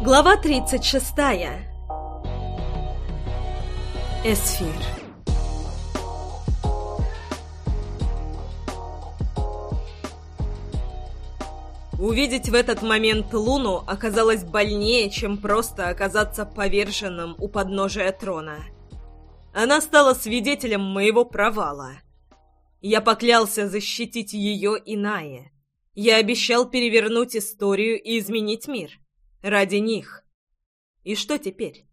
Глава 36. Эсфир. Увидеть в этот момент Луну оказалось больнее, чем просто оказаться поверженным у подножия трона. Она стала свидетелем моего провала. Я поклялся защитить ее и Нае. Я обещал перевернуть историю и изменить мир. Ради них. И что теперь?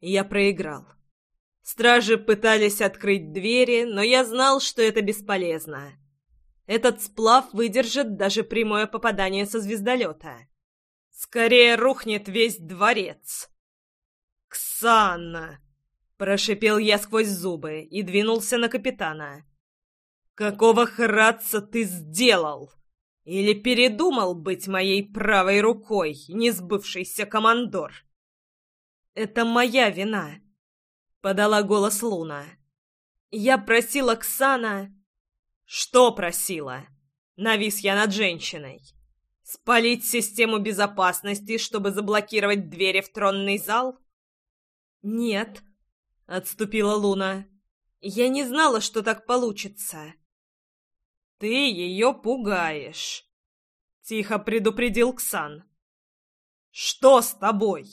Я проиграл. Стражи пытались открыть двери, но я знал, что это бесполезно. Этот сплав выдержит даже прямое попадание со звездолета. Скорее рухнет весь дворец. «Ксанна!» — прошипел я сквозь зубы и двинулся на капитана. «Какого хратца ты сделал?» Или передумал быть моей правой рукой, несбывшийся командор? «Это моя вина», — подала голос Луна. «Я просила Ксана...» «Что просила?» Навис я над женщиной. «Спалить систему безопасности, чтобы заблокировать двери в тронный зал?» «Нет», — отступила Луна. «Я не знала, что так получится». «Ты ее пугаешь», — тихо предупредил Ксан. «Что с тобой?»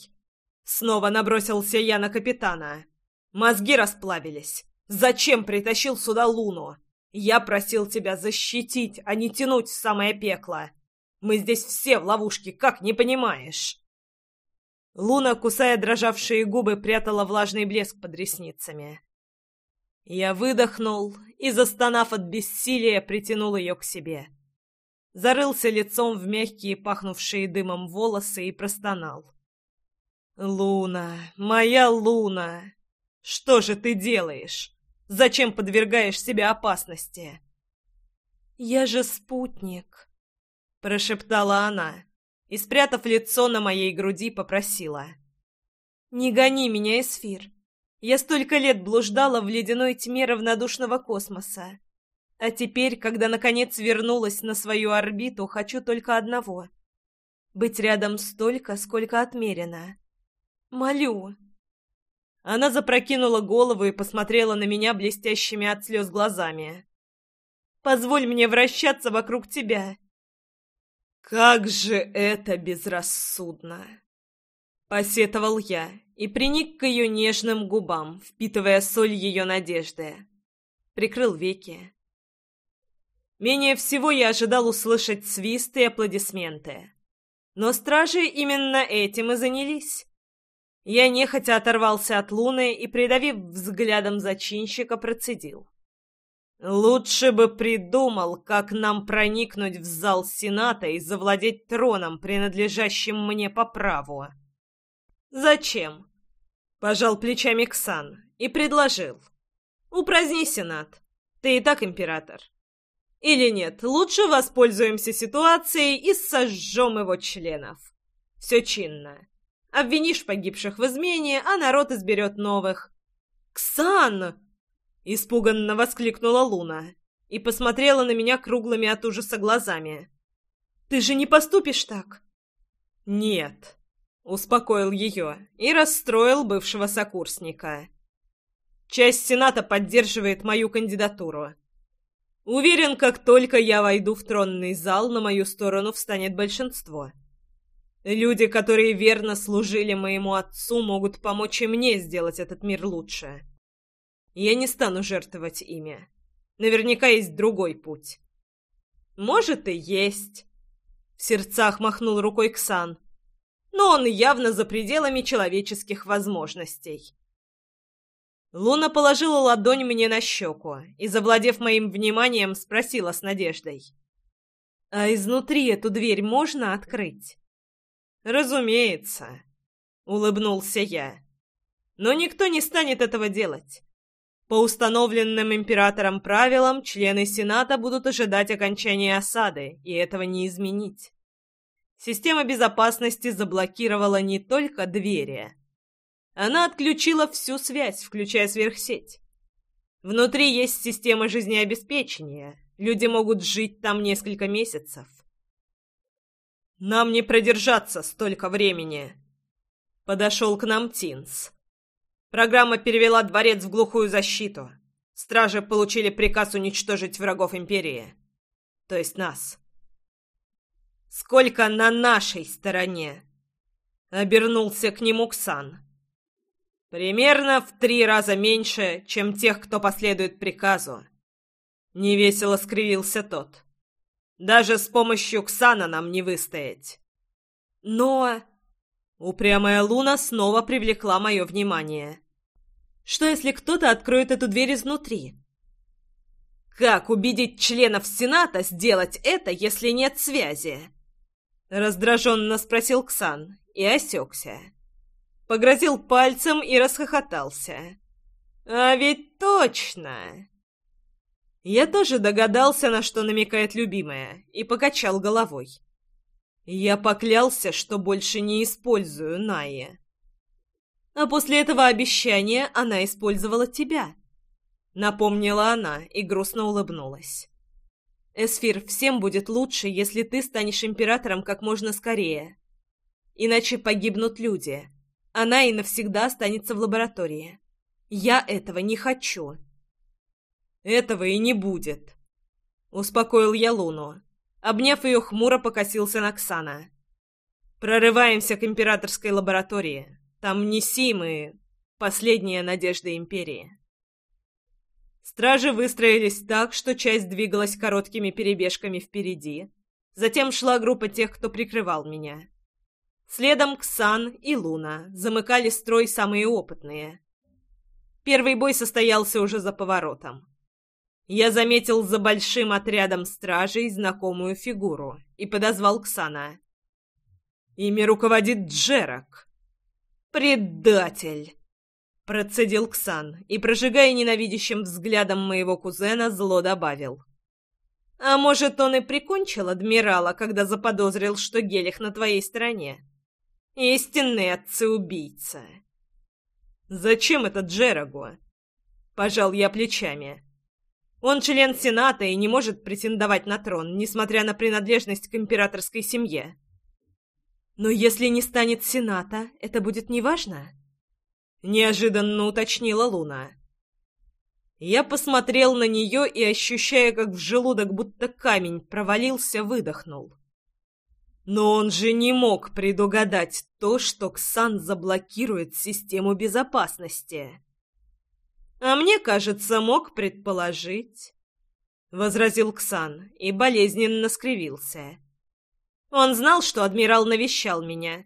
Снова набросился я на капитана. Мозги расплавились. Зачем притащил сюда Луну? Я просил тебя защитить, а не тянуть в самое пекло. Мы здесь все в ловушке, как не понимаешь?» Луна, кусая дрожавшие губы, прятала влажный блеск под ресницами. Я выдохнул и, застонав от бессилия, притянул ее к себе. Зарылся лицом в мягкие, пахнувшие дымом волосы и простонал. «Луна, моя Луна, что же ты делаешь? Зачем подвергаешь себя опасности?» «Я же спутник», — прошептала она и, спрятав лицо на моей груди, попросила. «Не гони меня, Эсфир. Я столько лет блуждала в ледяной тьме равнодушного космоса. А теперь, когда наконец вернулась на свою орбиту, хочу только одного — быть рядом столько, сколько отмерено. Молю. Она запрокинула голову и посмотрела на меня блестящими от слез глазами. «Позволь мне вращаться вокруг тебя». «Как же это безрассудно!» — посетовал я и приник к ее нежным губам, впитывая соль ее надежды. Прикрыл веки. Менее всего я ожидал услышать свист и аплодисменты. Но стражи именно этим и занялись. Я нехотя оторвался от луны и, придавив взглядом зачинщика, процедил. «Лучше бы придумал, как нам проникнуть в зал Сената и завладеть троном, принадлежащим мне по праву». «Зачем?» — пожал плечами Ксан и предложил. «Упраздни Сенат. Ты и так император. Или нет, лучше воспользуемся ситуацией и сожжем его членов. Все чинно. Обвинишь погибших в измене, а народ изберет новых». «Ксан!» — испуганно воскликнула Луна и посмотрела на меня круглыми от ужаса глазами. «Ты же не поступишь так?» «Нет», Успокоил ее и расстроил бывшего сокурсника. Часть Сената поддерживает мою кандидатуру. Уверен, как только я войду в тронный зал, на мою сторону встанет большинство. Люди, которые верно служили моему отцу, могут помочь и мне сделать этот мир лучше. Я не стану жертвовать ими. Наверняка есть другой путь. Может, и есть. В сердцах махнул рукой Ксан но он явно за пределами человеческих возможностей. Луна положила ладонь мне на щеку и, завладев моим вниманием, спросила с надеждой. «А изнутри эту дверь можно открыть?» «Разумеется», — улыбнулся я. «Но никто не станет этого делать. По установленным императором правилам члены Сената будут ожидать окончания осады, и этого не изменить. Система безопасности заблокировала не только двери. Она отключила всю связь, включая сверхсеть. Внутри есть система жизнеобеспечения. Люди могут жить там несколько месяцев. «Нам не продержаться столько времени», Подошел к нам Тинс. Программа перевела дворец в глухую защиту. Стражи получили приказ уничтожить врагов Империи. То есть нас. Сколько на нашей стороне? Обернулся к нему Ксан. Примерно в три раза меньше, чем тех, кто последует приказу. Невесело скривился тот. Даже с помощью Ксана нам не выстоять. Но... Упрямая Луна снова привлекла мое внимание. Что, если кто-то откроет эту дверь изнутри? Как убедить членов Сената сделать это, если нет связи? Раздраженно спросил Ксан и осекся. Погрозил пальцем и расхохотался. А ведь точно! Я тоже догадался, на что намекает любимая, и покачал головой. Я поклялся, что больше не использую Найе. А после этого обещания она использовала тебя. Напомнила она и грустно улыбнулась. Эсфир, всем будет лучше, если ты станешь императором как можно скорее. Иначе погибнут люди. Она и навсегда останется в лаборатории. Я этого не хочу. Этого и не будет. Успокоил я Луну. Обняв ее, хмуро покосился на Ксана. Прорываемся к императорской лаборатории. Там Несимы, последняя надежда Империи. Стражи выстроились так, что часть двигалась короткими перебежками впереди. Затем шла группа тех, кто прикрывал меня. Следом Ксан и Луна замыкали строй самые опытные. Первый бой состоялся уже за поворотом. Я заметил за большим отрядом стражей знакомую фигуру и подозвал Ксана. Ими руководит Джерак. «Предатель!» — процедил Ксан и, прожигая ненавидящим взглядом моего кузена, зло добавил. «А может, он и прикончил адмирала, когда заподозрил, что Гелих на твоей стороне? Истинный отцы-убийца!» «Зачем это Джерагу?» — пожал я плечами. «Он член Сената и не может претендовать на трон, несмотря на принадлежность к императорской семье». «Но если не станет Сената, это будет неважно?» Неожиданно уточнила Луна. Я посмотрел на нее и, ощущая, как в желудок будто камень провалился, выдохнул. Но он же не мог предугадать то, что Ксан заблокирует систему безопасности. А мне кажется, мог предположить, — возразил Ксан и болезненно скривился. Он знал, что адмирал навещал меня.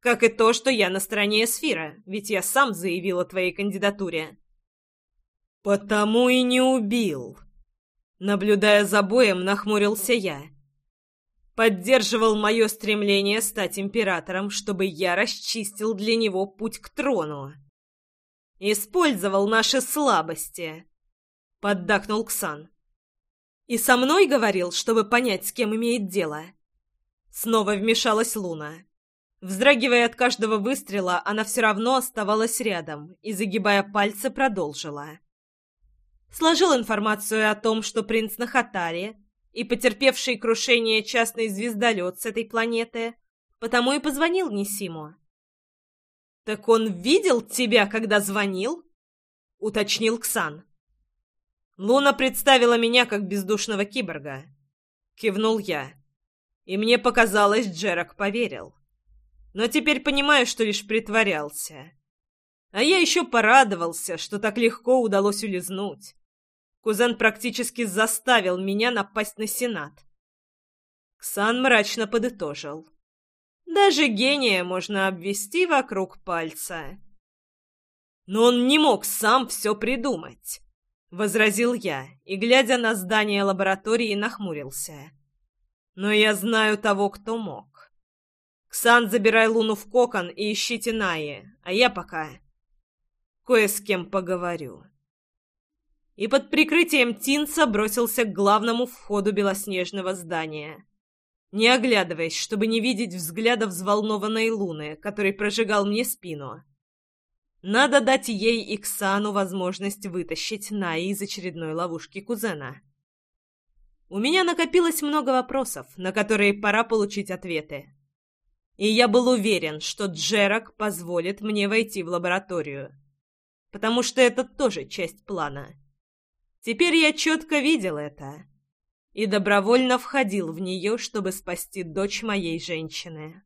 Как и то, что я на стороне Эсфира, ведь я сам заявил о твоей кандидатуре. «Потому и не убил!» Наблюдая за боем, нахмурился я. Поддерживал мое стремление стать императором, чтобы я расчистил для него путь к трону. «Использовал наши слабости», — поддакнул Ксан. «И со мной говорил, чтобы понять, с кем имеет дело». Снова вмешалась Луна. Вздрагивая от каждого выстрела, она все равно оставалась рядом и, загибая пальцы, продолжила. Сложил информацию о том, что принц на Хатаре и потерпевший крушение частный звездолет с этой планеты, потому и позвонил Несиму. «Так он видел тебя, когда звонил?» — уточнил Ксан. Луна представила меня как бездушного киборга. Кивнул я. И мне показалось, Джерак поверил. Но теперь понимаю, что лишь притворялся. А я еще порадовался, что так легко удалось улизнуть. Кузен практически заставил меня напасть на Сенат. Ксан мрачно подытожил. Даже гения можно обвести вокруг пальца. Но он не мог сам все придумать, — возразил я, и, глядя на здание лаборатории, нахмурился. Но я знаю того, кто мог. Ксан, забирай Луну в кокон и ищите Наи, а я пока кое с кем поговорю. И под прикрытием Тинца бросился к главному входу белоснежного здания, не оглядываясь, чтобы не видеть взгляда взволнованной Луны, который прожигал мне спину. Надо дать ей и Ксану возможность вытащить Наи из очередной ловушки кузена. У меня накопилось много вопросов, на которые пора получить ответы. И я был уверен, что Джерак позволит мне войти в лабораторию. Потому что это тоже часть плана. Теперь я четко видел это. И добровольно входил в нее, чтобы спасти дочь моей женщины.